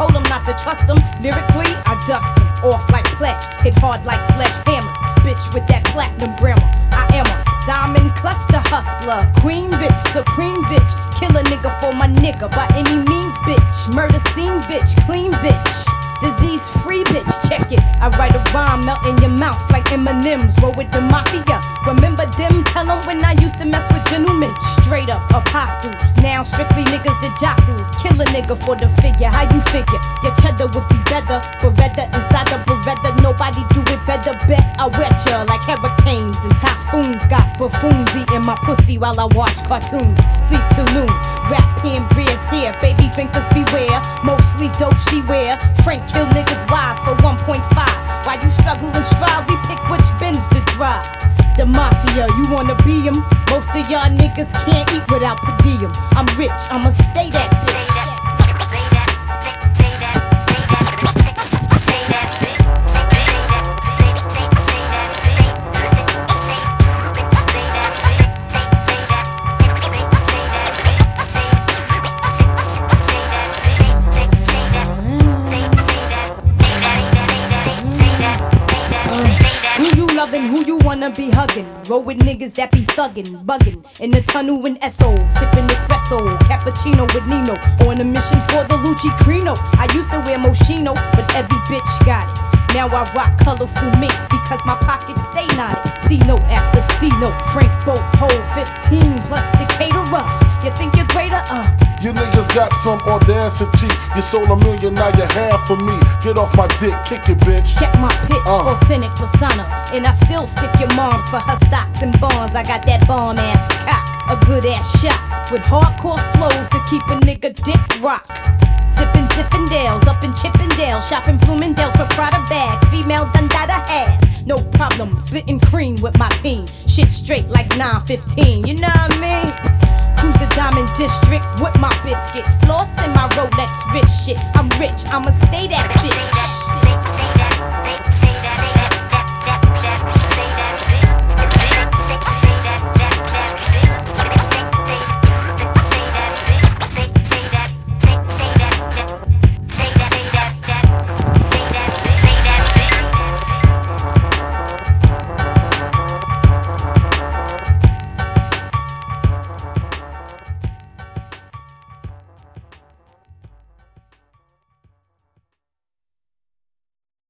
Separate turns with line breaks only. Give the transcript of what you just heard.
told them not to trust them. Lyrically, I dust them off like pledge, hit hard like sledgehammers. Bitch with that platinum grammar, I am a diamond cluster hustler, queen bitch, supreme bitch, kill a nigga for my nigga by any means, bitch. Murder scene bitch, clean bitch. Disease free bitch, check it. I write a rhyme, melt in your mouth like M&M's. Roll with the mafia. Remember them? Tell them when I used to mess with gentlemen. Straight up apostles. Now strictly niggas that jostle. Kill a nigga for the figure. How you figure? Your cheddar would be better. Beretta inside the Beretta. Nobody do it better. Bet I wet ya like hurricanes and typhoons. Got buffoons eating my pussy while I watch cartoons. Sleep till noon. Rap hand beers here. Baby drinkers beware. Mostly dope she wear. Frank kill niggas wives for 1.5. While you struggle and strive, we pick which Benz to drive. The mafia, you wanna be 'em? Most of y'all niggas can't eat without per diem. I'm rich, I'ma stay that bitch. Wanna be hugging? Roll with niggas that be thuggin', buggin'. In the tunnel in SO, sippin' espresso, cappuccino with Nino. On a mission for the Lucci Crino. I used to wear Moschino, but every bitch got it. Now I rock colorful minks because my pockets stay knotted. C note after C note, Frank Boat, hold 15 plus Decatur up. You think you're greater? Uh.
You niggas got some audacity. You sold a million, now you have for me. Get off my dick, kick it, bitch.
Check my pitch,
Uh.
authentic persona. And I still stick your moms for her stocks and bonds. I got that bomb ass cock, a good ass shot. With hardcore flows to keep a nigga dick rock. Sippin' Zippendales up in Chippendale. Shopping Bloomingdale's for Prada bags. Female Don Dada has. No problem, splitting cream with my team. Shit straight like 915, you know what I mean? District with my biscuit. Floss in my Rolex rich shit. I'm rich, I'ma stay that bitch.